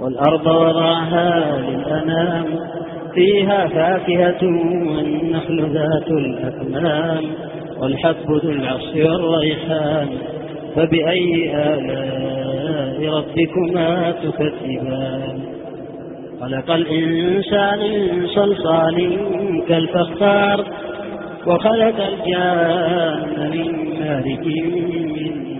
والأرض وضعها للأنام فيها فاكهة والنخل ذات الأكمام والحب ذو العصف والريحان فبأي آلاء ربكما تكذبان؟ خلق الإنسان من صلصال كالفخار وخلق الجان من مارج من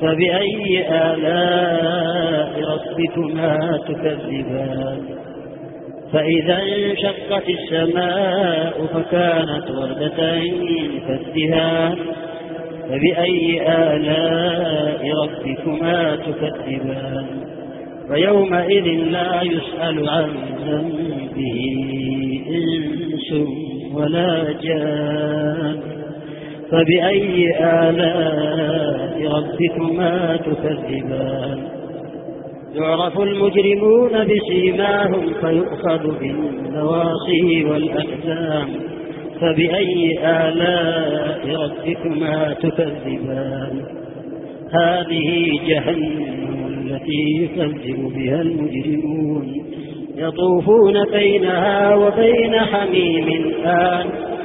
فبأي آلاء ربكما تكذبان؟ فإذا انشقت السماء فكانت وردة كالدهان فبأي آلاء ربكما تكذبان؟ فيومئذ لا يسأل عن ذنبه إنس ولا جان. فبأي آلاء ربكما تكذبان؟ يعرف المجرمون بسيماهم فيؤخذ بالنواصي والأكتام فبأي آلاء ربكما تكذبان؟ هذه جهنم التي يكذب بها المجرمون. يطوفون بينها وبين حميم آن.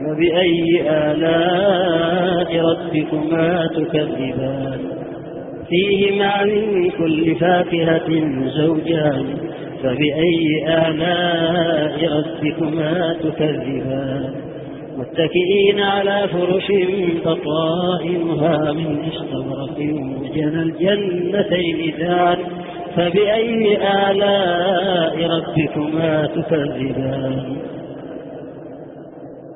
فبأي آلاء ربكما تكذبان؟ فيهما من كل فاكهة زوجان. فبأي آلاء ربكما تكذبان؟ متكئين على فرش بطائنها من استبرق وجنى الجنتين ذان فبأي آلاء ربكما تكذبان؟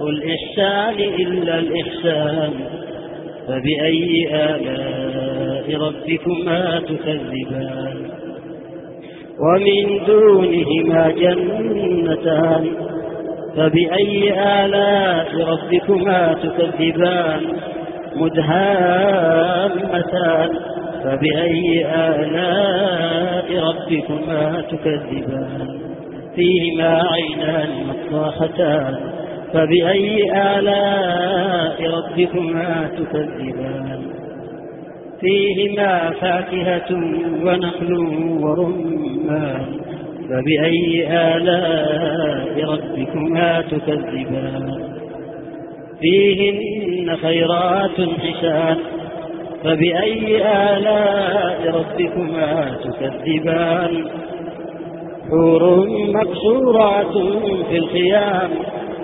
الإحسان إلا الإحسان فبأي آلاء ربكما تكذبان؟ ومن دونهما جنتان فبأي آلاء ربكما تكذبان؟ مدهامتان فبأي آلاء ربكما تكذبان؟ فيهما عينان مصاحتان فبأي آلاء ربكما تكذبان؟ فيهما فاكهة ونخل ورمان. فبأي آلاء ربكما تكذبان؟ فيهن خيرات حسان. فبأي آلاء ربكما تكذبان؟ حور مقصورات في الخيام.